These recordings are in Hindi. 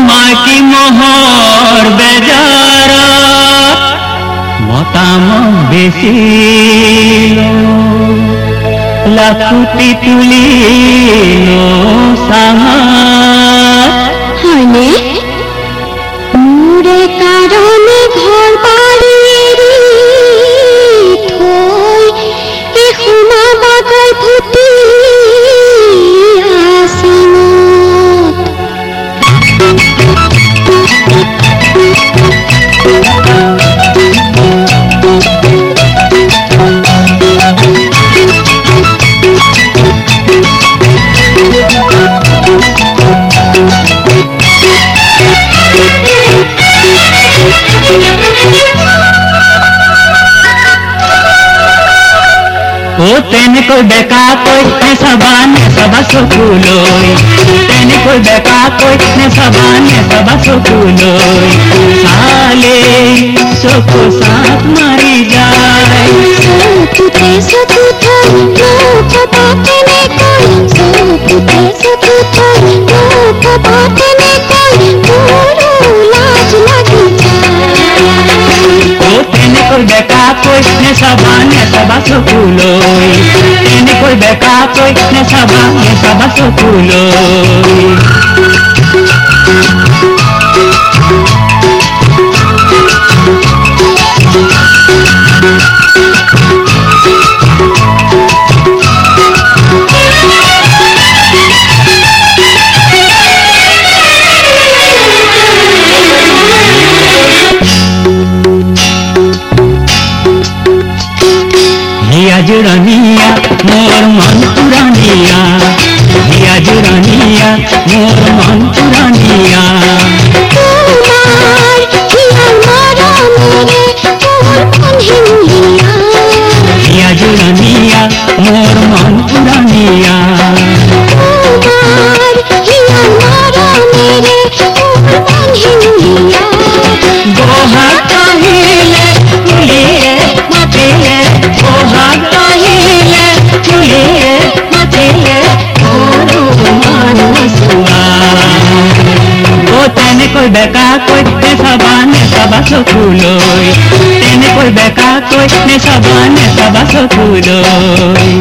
মাকি মহৰ বেজাৰ মতাম বেছি লাখুটি তুলি চাহ ओ, तेन को बेका कोई इतने सबान ने सबा सुकूलोय तेन को बेका कोई इतने सबान ने सबा सुकूलोय साले सोको साथ मारी जाए। सतु বেকাকৈ নেচাবা নেচাবা চকুলৈ? তেনেকৈ বেকাকৈ নেচাবা নেচাবা চকুলৈ? जुरानिया मोर मन पुरानिया जिया जुरानिया मोर मन पुरानिया বেকাকৈ নেচাবা নেচাবা চকুলৈ তেনেকৈ বেকাকৈ নেচাবা নেচাবা চকুলৈ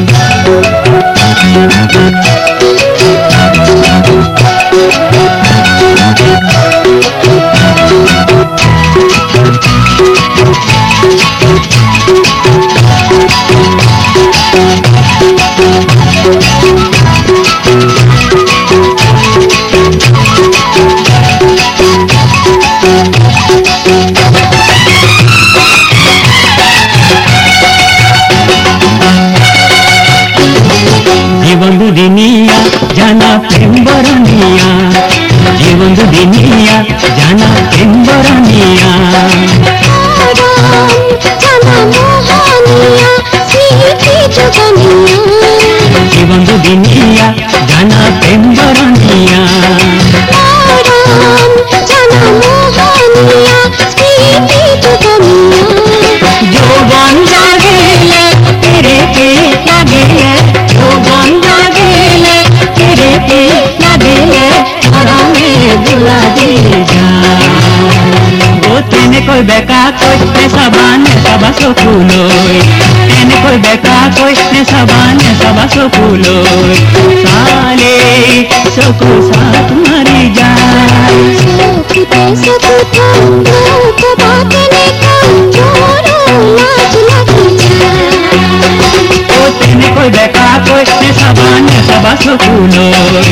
ಜಾಣ ಬೆಂಬರಣೀಯ ಜೀವೊಂದು ದಿನೀಯ ಜಾಣ ಬೆಂಬರಣೀಯ ಜಗನೀಯ দুলা দিয়ে যায় ও তেনেকৈ বেকাকৈ নেচাবা নেচাবা চকুলৈ তেনেকৈ বেকাকৈ নেচাবা নেচাবা চকুলৈ চালে চকু চাপ মাৰি যায় চকুতে চকু থৈ মোক কবা কেনেকৈ মোৰো লাজ লাগি যায় ও তেনেকৈ বেকাকৈ নেচাবা নেচাবা চকুলৈ